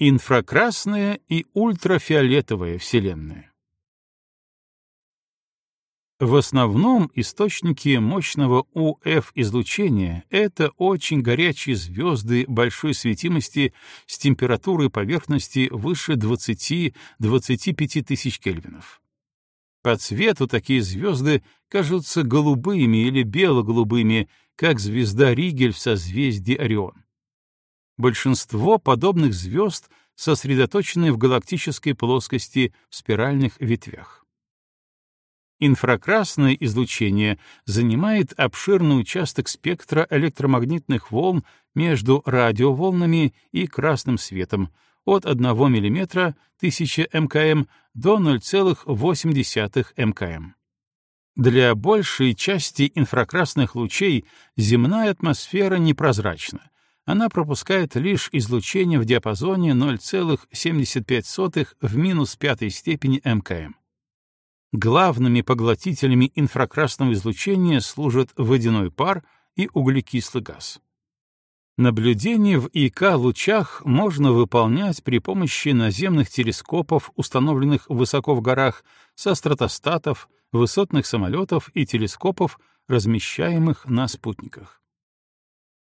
Инфракрасная и ультрафиолетовая Вселенная. В основном источники мощного УФ-излучения — это очень горячие звезды большой светимости с температурой поверхности выше 20-25 тысяч кельвинов. По цвету такие звезды кажутся голубыми или бело-голубыми, как звезда Ригель в созвездии Орион. Большинство подобных звезд сосредоточены в галактической плоскости в спиральных ветвях. Инфракрасное излучение занимает обширный участок спектра электромагнитных волн между радиоволнами и красным светом от 1 мм 1000 мкм до 0,8 мкм. Для большей части инфракрасных лучей земная атмосфера непрозрачна, она пропускает лишь излучение в диапазоне 0,75 в минус пятой степени мкм. Главными поглотителями инфракрасного излучения служат водяной пар и углекислый газ. Наблюдение в ИК-лучах можно выполнять при помощи наземных телескопов, установленных высоко в горах, со стратостатов, высотных самолетов и телескопов, размещаемых на спутниках.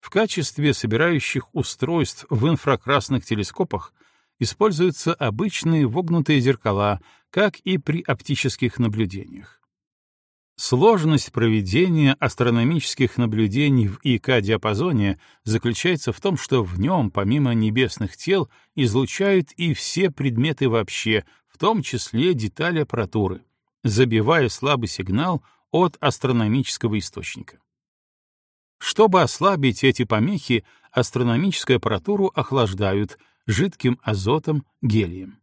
В качестве собирающих устройств в инфракрасных телескопах используются обычные вогнутые зеркала, как и при оптических наблюдениях. Сложность проведения астрономических наблюдений в ИК-диапазоне заключается в том, что в нем, помимо небесных тел, излучают и все предметы вообще, в том числе детали аппаратуры, забивая слабый сигнал от астрономического источника. Чтобы ослабить эти помехи, астрономическую аппаратуру охлаждают жидким азотом, гелием.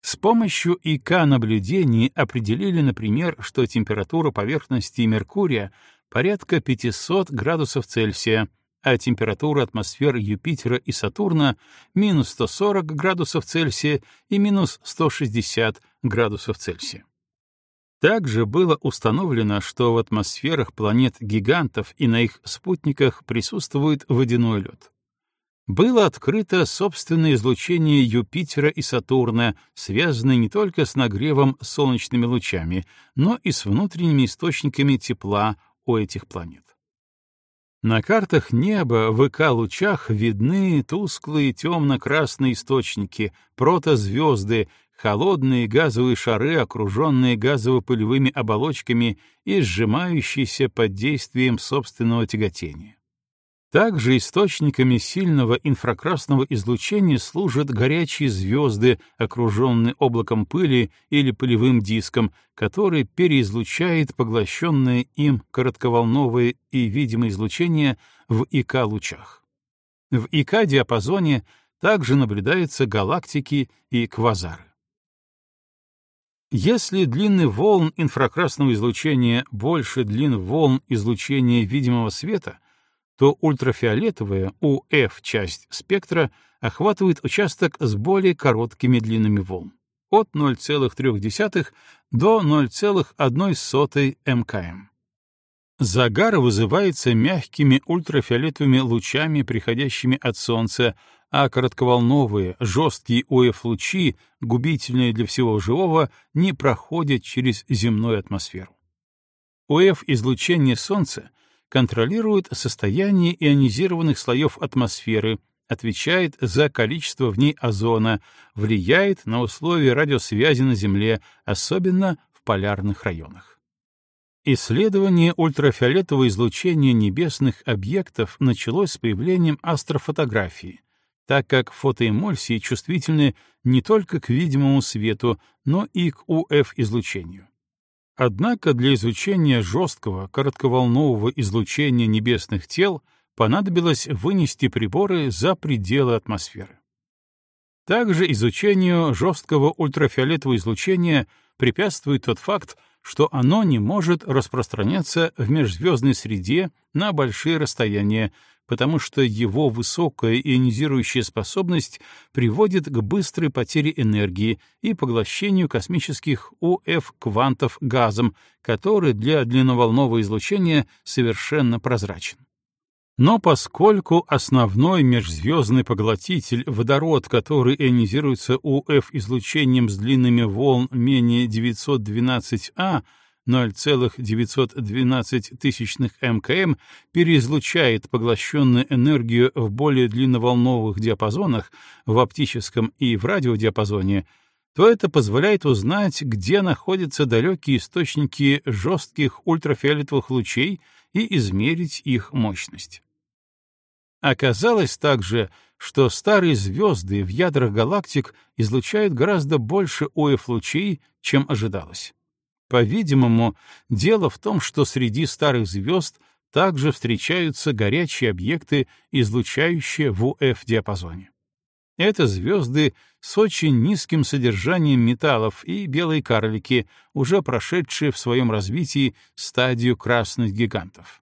С помощью ИК-наблюдений определили, например, что температура поверхности Меркурия порядка 500 градусов Цельсия, а температура атмосфер Юпитера и Сатурна — минус 140 градусов Цельсия и минус 160 градусов Цельсия. Также было установлено, что в атмосферах планет-гигантов и на их спутниках присутствует водяной лед. Было открыто собственное излучение Юпитера и Сатурна, связанное не только с нагревом солнечными лучами, но и с внутренними источниками тепла у этих планет. На картах неба в ИК-лучах видны тусклые темно-красные источники, протозвезды, холодные газовые шары, окруженные газово-пылевыми оболочками и сжимающиеся под действием собственного тяготения. Также источниками сильного инфракрасного излучения служат горячие звезды, окруженные облаком пыли или пылевым диском, который переизлучает поглощенное им коротковолновое и видимое излучение в ИК-лучах. В ИК-диапазоне также наблюдаются галактики и квазары. Если длины волн инфракрасного излучения больше длин волн излучения видимого света, то ультрафиолетовая УФ-часть спектра охватывает участок с более короткими длинами волн — от 0,3 до 0,1 мкм. Загар вызывается мягкими ультрафиолетовыми лучами, приходящими от Солнца, а коротковолновые, жесткие ОФ-лучи, губительные для всего живого, не проходят через земную атмосферу. ОФ-излучение Солнца контролирует состояние ионизированных слоев атмосферы, отвечает за количество в ней озона, влияет на условия радиосвязи на Земле, особенно в полярных районах. Исследование ультрафиолетового излучения небесных объектов началось с появлением астрофотографии, так как фотоэмульсии чувствительны не только к видимому свету, но и к УФ-излучению. Однако для изучения жесткого коротковолнового излучения небесных тел понадобилось вынести приборы за пределы атмосферы. Также изучению жесткого ультрафиолетового излучения препятствует тот факт, что оно не может распространяться в межзвездной среде на большие расстояния, потому что его высокая ионизирующая способность приводит к быстрой потере энергии и поглощению космических УФ-квантов газом, который для длинноволнового излучения совершенно прозрачен. Но поскольку основной межзвездный поглотитель — водород, который ионизируется УФ-излучением с длинными волн менее 912А, 0,912 мкм переизлучает поглощенную энергию в более длинноволновых диапазонах, в оптическом и в радиодиапазоне, то это позволяет узнать, где находятся далекие источники жестких ультрафиолетовых лучей и измерить их мощность. Оказалось также, что старые звезды в ядрах галактик излучают гораздо больше ОФ-лучей, чем ожидалось. По-видимому, дело в том, что среди старых звезд также встречаются горячие объекты, излучающие в УФ-диапазоне. Это звезды с очень низким содержанием металлов и белые карлики, уже прошедшие в своем развитии стадию красных гигантов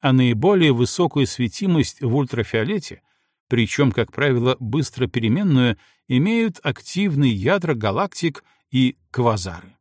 а наиболее высокую светимость в ультрафиолете, причем, как правило, быстро переменную, имеют активные ядра галактик и квазары.